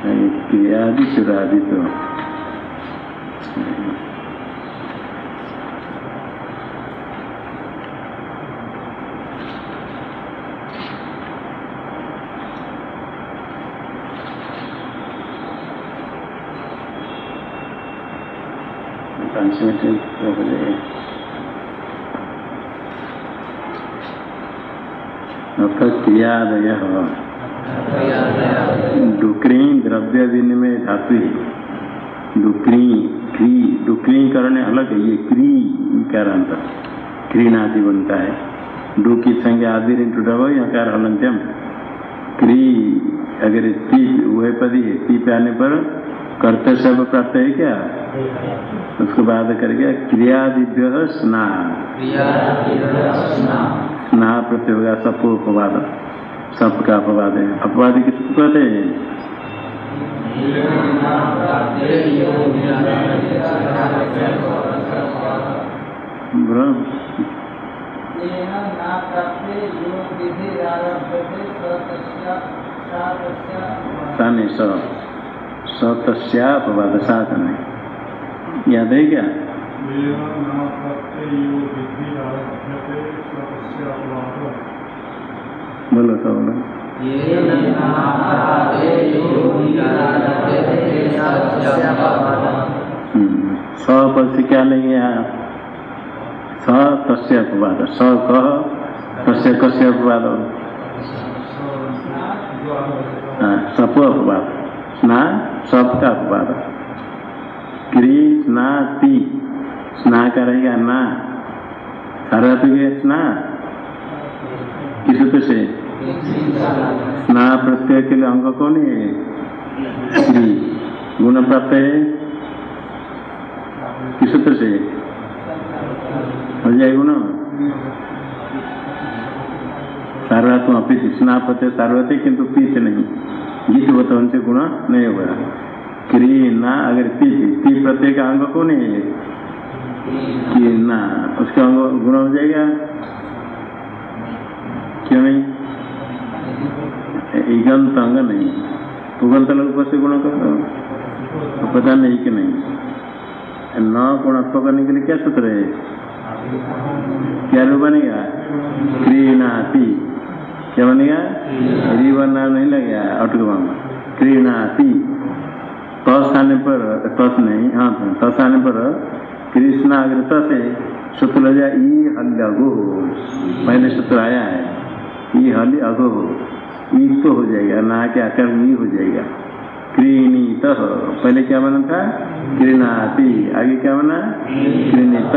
क्रियादि चुरादि तो पाँच मिनट हो जाएगा अथ क्रियादय डुक्री द्रव्य विनिमय धातु ही। डुक्री क्री डुक्री करने अलग है। ये क्री कारांत क्रीनादि बनता है। डू की संज्ञा आदि टूटा यहाँ कार हलंत्यम क्री अगर ती वह पदी है ती पे आने पर कर्तव्य सब प्राप्त है क्या? उसके बाद करके क्रियादिभ्य स्नान। स्ना प्रत्यय होगा अपवाद का अपवाद है। अपवाद किसको कहते हैं? ब्रह्म। साने स। सतस्यापवाद साधन है याद है क्या बोलो तो बोलो स पद से क्या लेंगे आप स तस्य अपवाद स कह तस्य कस्य अपवाद सप अपवाद स्ना सब का अपवाद क्री स्ना ती स्ना का रहेगा ना सारा तो स्ना किस सूत्र से? स्ना प्रत्यय के लिए अंग कौन है? गुण प्राप्त है? किस सूत्र से? हो जाए गुण। सार्वत्म अपित स्ना प्रत्यय सार्वत किंतु पीत नहीं। गीत होता उनसे गुण नहीं होगा। क्री ना, अगर ती ती प्रत्यय का अंग कौन है? कि ना। उसका अंग गुण हो जाएगा। क्यों नहीं? इगंत अंग नहीं। उगंत लोग से गुण कर तो पता नहीं कि नहीं। न गुणत्व करने के लिए क्या सूत्र है? क्या रूप बनेगा क्रीनाती क्या बनेगा री बनना नहीं लगेगा अटकम क्रीनाती तस आने पर, तस नहीं हाँ तस आने पर कृष्ण अग्रत से सूत्र लग जाए ई हल्गो पहले सूत्र आया है। ई हल अगो ई तो हो जाएगा ना के आकार ई हो जाएगा। क्रीणीत पहले क्या बना था? क्रीणाति। आगे क्या बना? क्रीणित।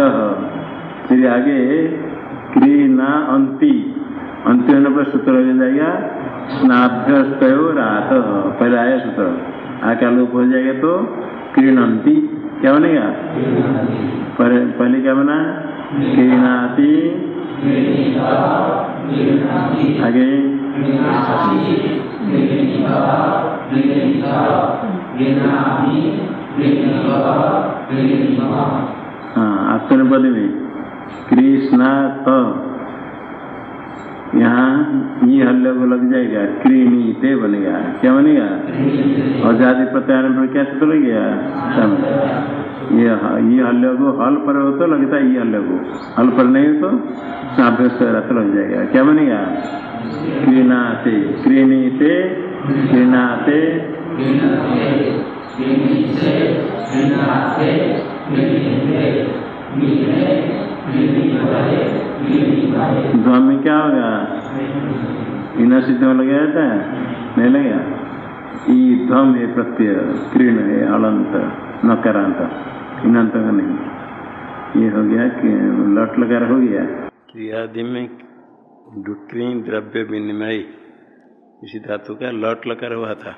फिर आगे क्रीना अंति अंति होने पर सूत्र हो जाएगा स्नाभ्यस्तो रात। पहले आया सूत्र। आके लोप हो जाएगा तो क्रीणंती। क्या बनेगा? पहले क्या बना? क्रीणाति। आगे हाँ आत्मपद में कृष्णा त यहाँ ये हल्ले को लग जाएगा क्रीमी ते बनेगा क्या बनेगा और जाति प्रत्यार पर क्या सूत्र लग गया ये ये हल्ले को हल पर हो तो लगता है ये हल्ले को। हल पर नहीं हो तो साभ्यस्त रथ लग जाएगा। क्या बनेगा? क्रीणीते, क्रीणाते ध्वम में क्या होगा? इन सिद्ध में लगा जाता है? नहीं लगेगा। ई ध्वम है प्रत्यय, क्रीण है, अलंत, नकारांत। इनंत का नहीं। ये हो गया कि लट लगा हो गया। क्रियादि में डुक्री द्रव्य विनिमय, इसी धातु का लट लकार हुआ था।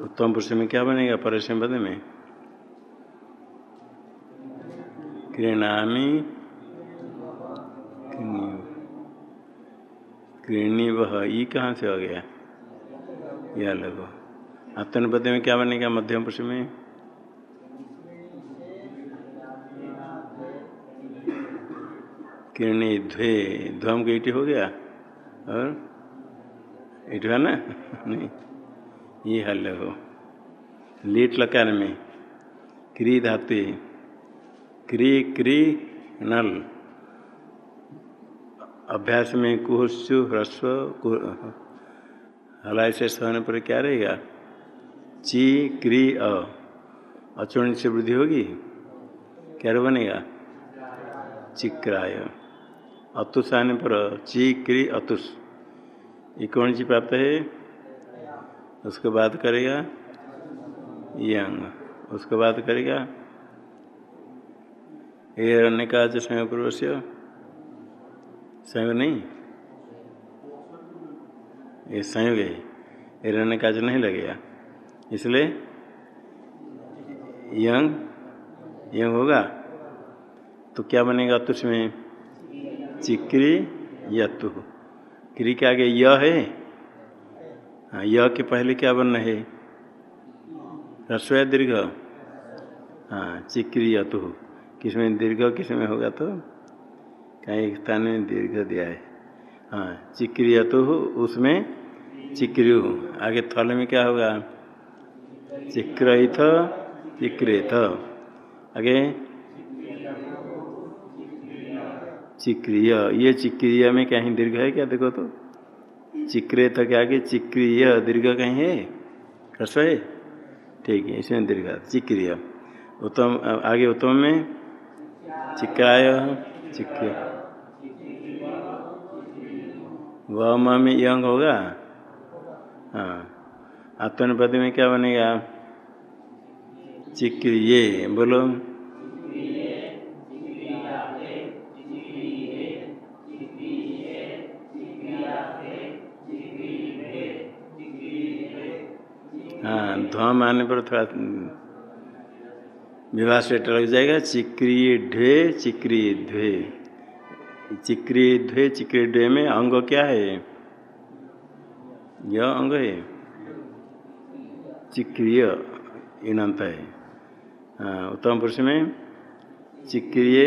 उत्तम पुरुष में क्या बनेगा? परेशान पद में। क्रीणामी क्रीणी वह ई कहाँ से हो गया? यह लगो आत्मपद में क्या बनेगा? मध्यम पुरुष में? किरणी ध्वे ध्वम गईटी हो गया? और? इटवा ना? नहीं। ये हल हो। लीट लकार में। क्री धातु। क्री क्री, नल। अभ्यास में कुहस्यु ह्रस्व हलाई से सहने पर क्या रहेगा? ची, क्री, अ। अचूर्ण से वृद्धि होगी? क्या बनेगा? चिक्राय। अतुष आने पर ची, क्री, अतुष। ये कौन सी प्राप्त है? उसके बाद करेगा? यंग। उसके बाद करेगा? ये अन्य का जो संयोग पूर्व से नहीं? ये संयोग है। हिरण्य काज नहीं लगेगा। इसलिए यंग यंग होगा तो क्या बनेगा तुष में चिक्री यतु क्री के आगे य है। हाँ य के पहले क्या बनना है? रसोया दीर्घ। हाँ चिक्री यतु किसमें दीर्घ किसमें होगा तो? कहीं स्थान में दीर्घ दिया है। हाँ चिक्री यतु उसमें चिक्री आगे थल में क्या होगा? चिक्रथ चिक्रेथ। आगे? चिक्रिय। ये चिक्रिय में कहीं दीर्घ है क्या? देखो तो। चिक्रेथ के आगे चिक्रिय दीर्घ कहीं है? रस है? ठीक है, इसमें दीर्घ। चिक्रिय। उत्तम, आगे उत्तम में? चिक्राय, चिक्र। व में यंग होगा? हाँ। आत्मनिपद में क्या बनेगा? चिक्रिय, बोलो। हाँ ध्वम आने पर थोड़ा विवाह से लग जाएगा। चिक्री ढे चिक्री ध्वे चिक्री ध्वे चिक्री ढे में अंग क्या है? यह अंग है चिक्रिय इनंत है उत्तम पुरुष में चिक्रिय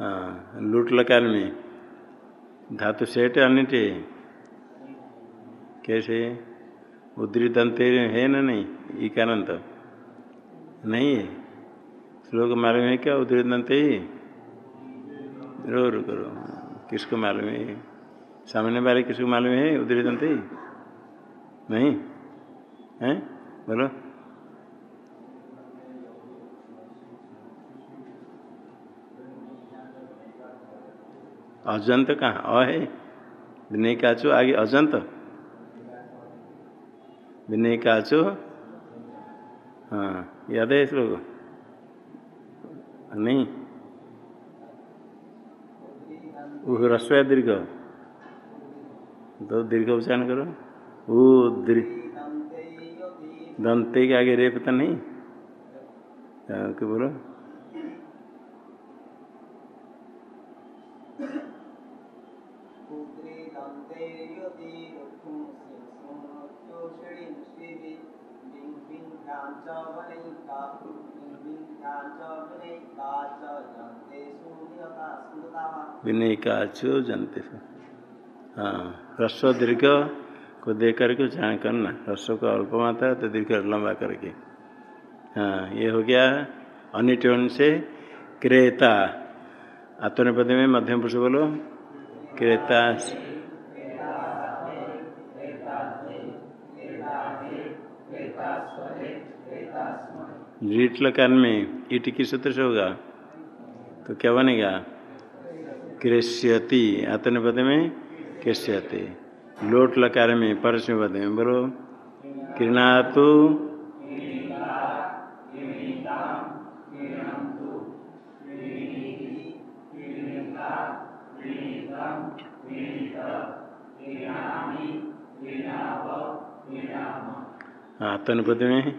हाँ लूट लकार में धातु सेठ अनिट कैसे उदृत अंत है ना नहीं इकानंत नहीं है श्लोक मालूम है क्या उदृत अंत ही रो रो करो किसको मालूम है सामने वाले किसको मालूम है उदृत अंत नहीं? है? बोलो। अजंत कहाँ? अ है। विनय का चो आगे, अजंत। विनय का चो हाँ याद है श्लोक नहीं। रस्व दीर्घ तो दीर्घ उच्चारण करो। वो दीर्घ। दंते के आगे रेप तो नहीं? क्या बोलो? विनय का अच्छो जनते हाँ। ह्रस्व दीर्घ को दे करके उच्चारण करना। ह्रस्व को अल्प मात्रा है तो दीर्घ लंबा करके। हाँ ये हो गया अनिटोन से क्रेता। आत्मनिपद में मध्यम पुरुष बोलो। क्रेता रीट लकार में ईट किस सूत्र से होगा। तो क्या बनेगा? कृष्यति आत्मनिपद में कृष्यति लोट लकार में परस में में बोलो कृणातु आत्मनिपद में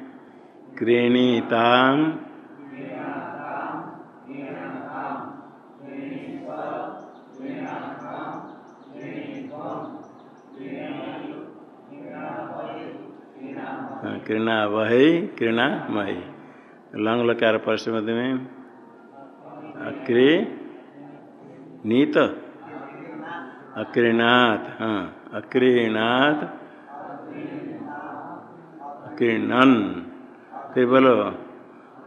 क्रीणीताम कृणा वही, कृणा मही। लंग लकार परस मध्य में। क्री नीत। अक्रीनाथ हाँ अक्रीनाथ। अक्रीणन फिर बोलो,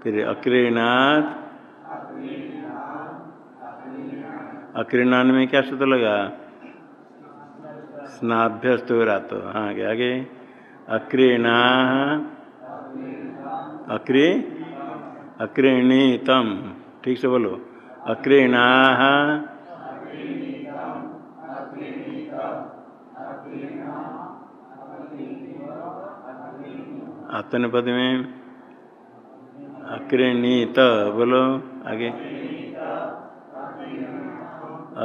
फिर अक्रीनाथ। अक्रीणान में क्या सूत्र लगा? स्नाभ्यस्त हो रहा तो हाँ आगे आगे। अक्रीणा अक्री अक्रीणीतम। ठीक से बोलो। अक्रीणा आतन पद में अक्रीणीत बोलो आगे।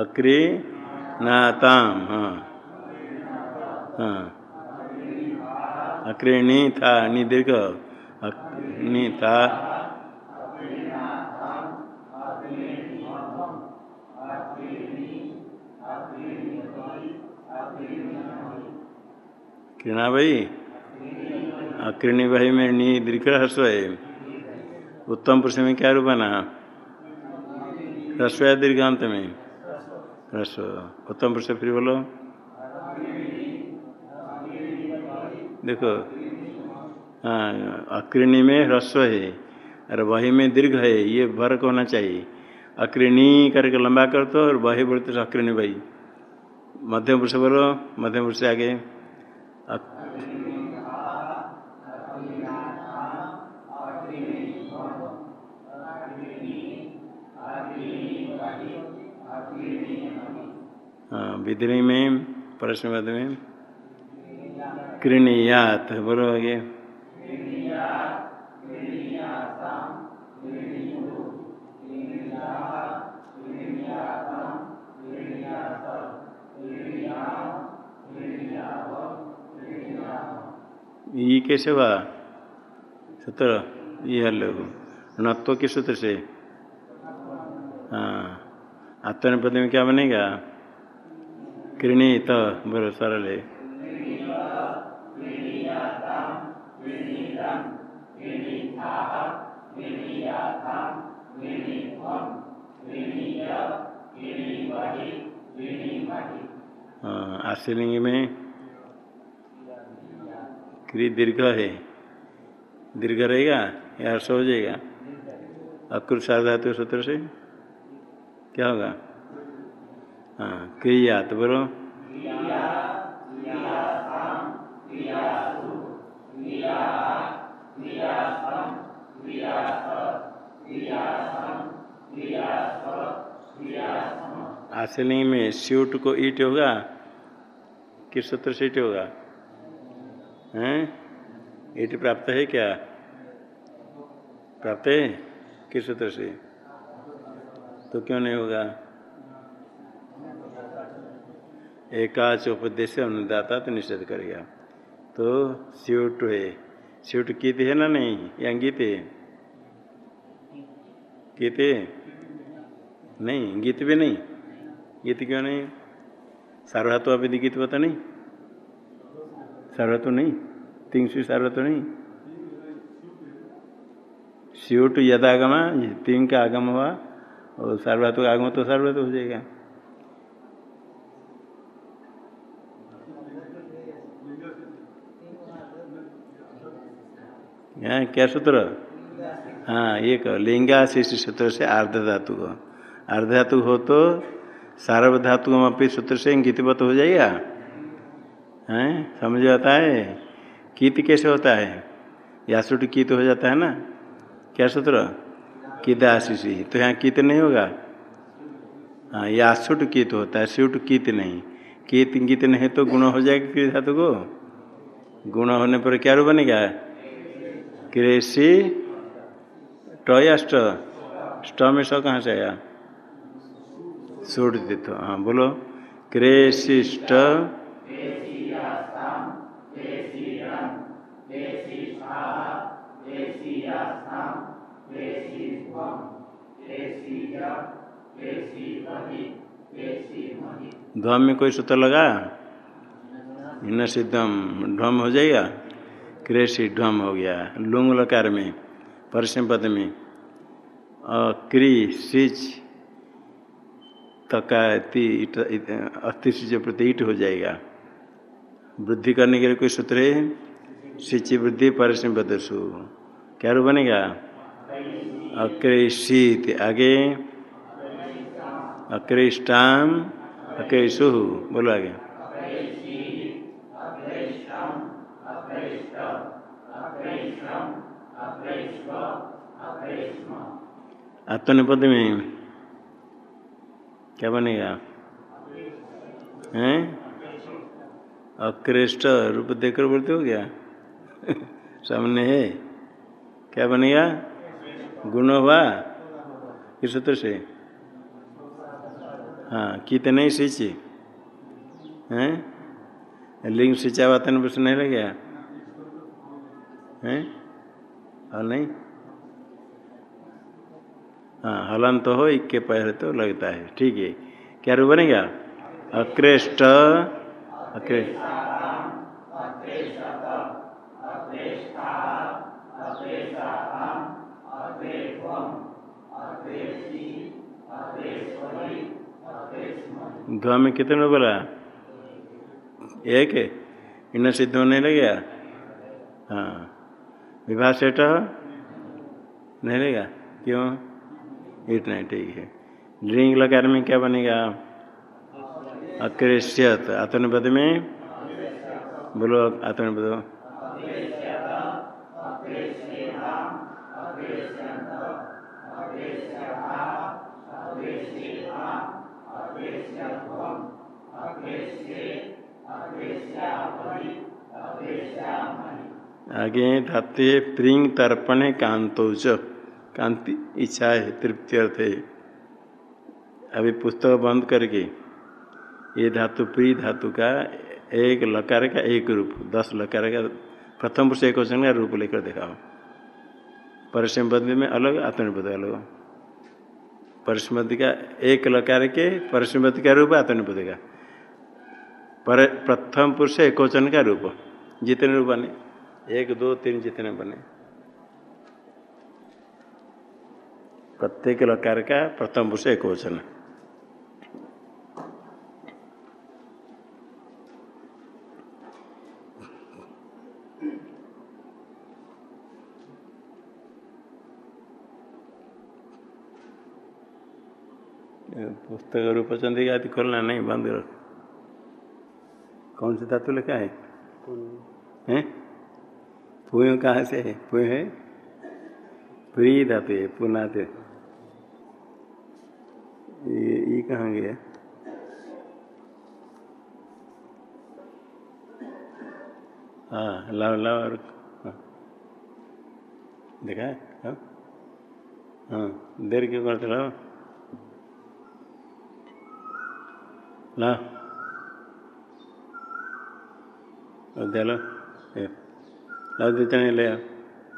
अक्री नाताम हाँ। हाँ। अक्रीणी था निदीर्घ अग्नि था। कृणा भाई, अक्रीणी भाई में नी दीर्घ ह्रस्व है। उत्तम पुरुष में क्या रूप बना ह्रस्व है दीर्घांत में? ह्रस्व। उत्तम पुरुष फिर बोलो। देखो हाँ अक्रिणी में ह्रस्व है, और वही में दीर्घ है, ये वर्क होना चाहिए। अक्रिणी करके लंबा कर तो और वही बोलते अक्रिणी भाई। मध्यम पुरुष बोलो मध्यम पुरुष से आगे हाँ विद्री में परस्मद में। कृणियात। बोलो आगे। ये कैसे हुआ? सूत्र, ये हल णत्व के सूत्र से। हाँ। आत्मनिपद में क्या बनेगा? कृणीत। बोलो सरल है आशीलिंग में क्री दीर्घ है। दीर्घ रहेगा या हर्ष हो जाएगा? अक्रुत साधातु सूत्र से? क्या होगा? हाँ क्रिया तो बोलो। आशलिंग में स्यूट को ईट होगा? किस सूत्र से ईट होगा? हैं? ईट प्राप्त है क्या? प्राप्त है? किस सूत्र से? तो क्यों नहीं होगा? एकाच उपदेश अनुदाता तो निषेध करेगा तो स्यूट है। स्यूट गीत है ना नहीं? या गीत है? गीत नहीं गीत भी नहीं। गीत क्यों नहीं? सार्वधातु अभी गीत पता नहीं? सार्वधातु नहीं? तीन सौ सार्वधातु नहीं? स्यूट यदागमा तीन का आगम हुआ, और सार्वधातु आगम तो सार्वधातु हो जाएगा। यहाँ क्या सूत्र? हाँ एक लिंगा शिशु सूत्र से आर्ध धातु को आर्ध धातु हो तो सार्वधातु अपनी सूत्र से गीतवत हो जाएगा? हैं? समझ आता है? कीत कैसे होता है? यासुट कीत हो जाता है ना? क्या सूत्र? कित आशीषी तो यहाँ कीत नहीं होगा? हाँ यासुट कीत होता है सुट कीत नहीं। कीत गीत नहीं तो गुण हो जाएगा किस धातु को? गुण होने पर क्या रू बनेगा? कृषि टस्ट स्ट में स कहाँ से आया? सूट तीर्थ हाँ बोलो। कृषिष्ट ध्वम में कोई सूत्र लगा? न सिद्धम ध्वम हो जाएगा? कृषि ध्वम हो गया। लुंग लकार में परसम पद में। क्री सिच तका अस्थि से प्रति ईट हो जाएगा। वृद्धि करने के लिए कोई सूत्र है? सिंची वृद्धि परिश्रम बदसु क्या रू बनेगा? अक्रेशित आगे। अक्रेष्टाम अक्रेशु बोलो आगे। आत्मनिपद में। क्या बनेगा? हैं? अक्रेष्ट रूप देकर बोलते हो क्या? सामने है। क्या बनेगा? गुण हुआ? किस सूत्र से? हाँ कितने सींचे। हैं? लिंग सिंचा वातन प्रश्न नहीं लग गया हैं? और नहीं? हाँ तो हो, इक्के पहले तो लगता है। ठीक है। क्या रूप बनेगा? अक्रेष्ट अक्रे ध्वा में कितने बोला? एक? इन सिद्ध होने लग हाँ। विवाह सेठ नहीं लेगा क्यों? इतना ठीक है। लिंग लकार में क्या बनेगा? अक्रेश्यत। आत्मनिपद में? बोलो आत्मनिपद आगे धाते प्रिंग तर्पण कांतोच कांति, इच्छा है, तृप्ति अर्थ है। अभी पुस्तक बंद करके, ये धातु, प्री धातु का एक लकार का एक रूप, दस लकार का, प्रथम पुरुष एक वचन का रूप लेकर दिखाओ। परिसंबद्ध में अलग आत्मनिपद अलग। परिसंबद्ध का एक लकार के परिसंबद्ध का रूप आत्मनिपद का। पर प्रथम पुरुष एक वचन का रूप, जितने रूप बने, एक, दो, तीन जितने बने। प्रत्येक लकार का प्रथम पुरुष एक वचन पुस्तक रूप चंदी आदि खोलना नहीं बंद रख। कौन सी धातु लिखा है? हैं? पुय कहाँ से है? पुय है? प्री धातु है पुनाते। ये ये कहाँ गया? हाँ लाओ लाओ और हाँ। देखा हाँ? हाँ। देर क्यों करते लाओ। ला दे लो। लाओ देते नहीं ले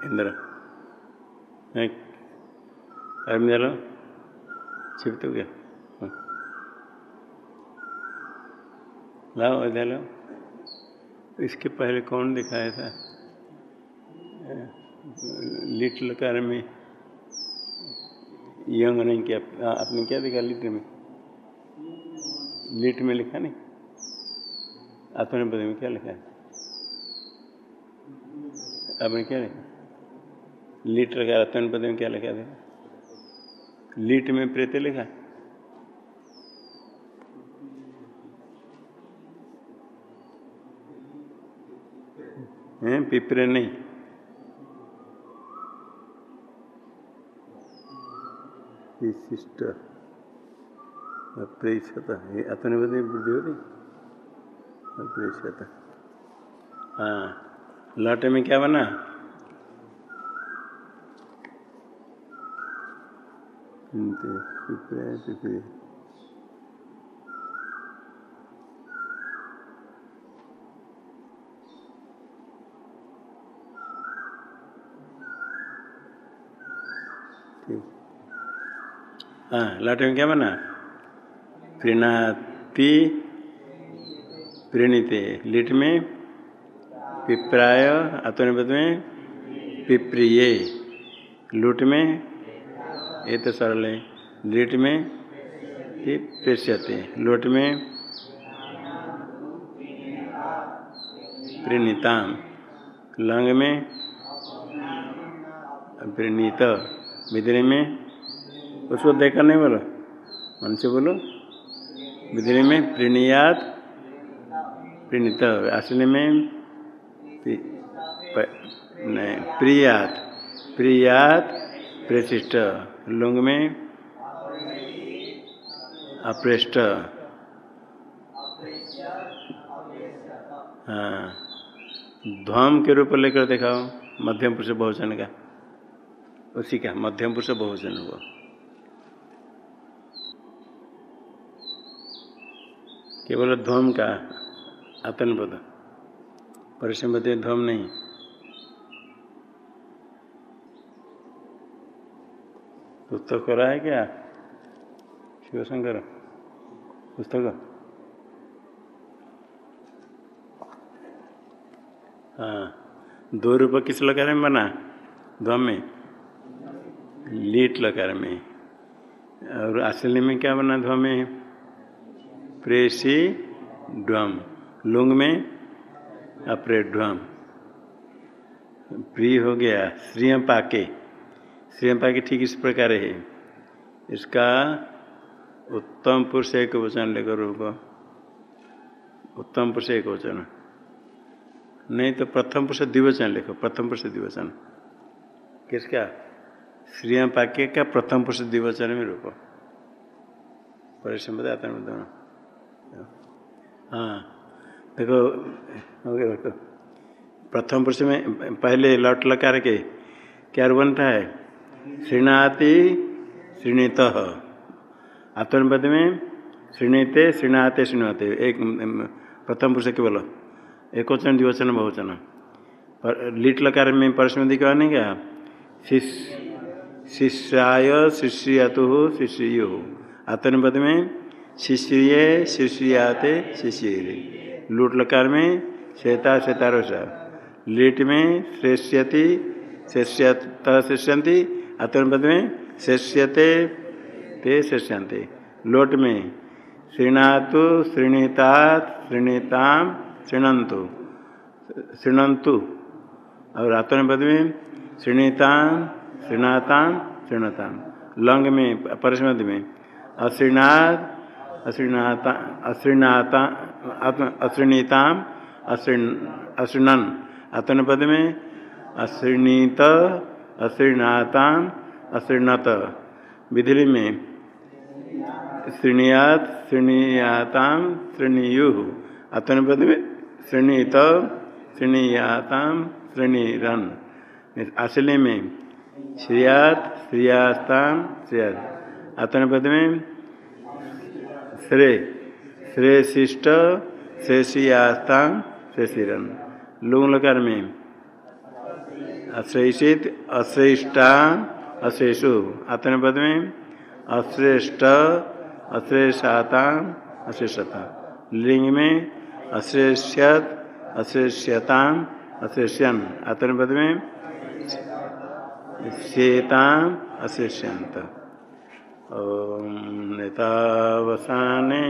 इंद्र। अरम दे लो। छिप तो गया। लाओ दे लो इसके पहले कौन दिखाया था? लिटिल कार में यंग नहीं किया? आपने क्या दिखा लिट में? लिट में लिखा नहीं? आपने पता में क्या लिखा है? आपने क्या लिखा? लीट लगा रतन पद में क्या लिखा था? लीट में प्रेत लिखा। हैं, पिपरे नहीं। विशिष्ट अप्रेक्षता ये आत्मनिपद में वृद्धि हो? रही अप्रेक्षता हाँ लौटे में क्या बना? पिपरे पिपरे हाँ लाटे में क्या बना प्रीणाति प्रीणित लिट में पिप्राय आत्मनिपद में पिप्रिय लूट में ये तो सरल है लिट में प्रेष्यते लोट में प्रणीताम, लंग में प्रणीत विद्रे में उसको देखा नहीं बोलो? मन से बोलो। विद्रे में प्रणियात, प्रणीत असली में प्रियात प्रियात प्रशिष्ट लुंग में अप्रेष्ट हाँ। ध्वम के रूप लेकर दिखाओ, मध्यम पुरुष बहुवचन का। उसी का, मध्यम पुरुष बहुवचन हुआ। केवल ध्वम का आतनपद परिसंपत्ति ध्वम नहीं। पुस्तक हो रहा है क्या? शिवशंकर, पुस्तक? हाँ। दो रूप किस लकार में बना? ध्वम में? लीट लकार में। और असली में क्या बना ध्वम में? प्रेसी ड्वम लुंग में? अपरे ड्वम प्रिय हो गया। श्रियम पाके। श्रियम पाके ठीक इस प्रकार है। इसका उत्तम पुरुष एक वचन लेकर रूप उत्तम पुरुष एक वचन। नहीं तो प्रथम पुरुष द्विवचन लिखो। प्रथम पुरुष द्विवचन। किसका? श्रियम पाक्य का प्रथम पुरुष द्विवचन में रूप परिश्रम बताता हूँ दोनों। हाँ। देखो प्रथम पुरुष में पहले लट लकार के क्या बनता है? श्रृणाति श्रृणीत। आत्मनिपद में श्रृणीते, श्रृणाते श्रृणते एक प्रथम पुरुष केवल एक वचन द्विवचन, बहुवचन। पर, लिट लकार में परस्मृति क्या नहीं क्या शिष्याय, शिष्यतु शिष्यो आत्मनिपद में शिष्य, शिष्याते शिष्य लूट लकार में श्वेता श्वेतारो लीट में श्रेष्यति शिष्यत शिष्यंति आत्मनिपद में शिष्यते ते शिष्यंते लोट में, श्रृणातु, श्रृणीतात श्रृणीताम शृणंतु शृणंतु और आत्मनिपद में श्रृणीताम श्रृणाताम शृणताम लंग में परस्मद में अश्रीनाथ अश्रीनाता अश्रीनाता अश्रीणीताम अश्रीणन। आत्मनिपद में, अश्रीणीत अश्रीनाताम अश्रीणत विधि में श्रृणियात श्रृणीयाताम श्रृणीयु आत्मनिपद में श्रृणीत श्रृणीयाताम श्रृणीरन असली में श्रियात श्रियास्ताम श्रियात आत्मनिपद में श्रेय श्रेयशिष्ट श्रेषियास्ताम श्रेषिरन लुंग लकार में अश्रेषित, अश्रेष्ठा, अश्रेषु। आत्मनिपद में अश्रेष्ठ, अश्रेषाता अश्रेषता लिंग में अश्रेष्यत अश्रेष्यताम अश्रेष्यन। आत्मनिपद में श्वेताम अश्रेष्यंत नेतावसाने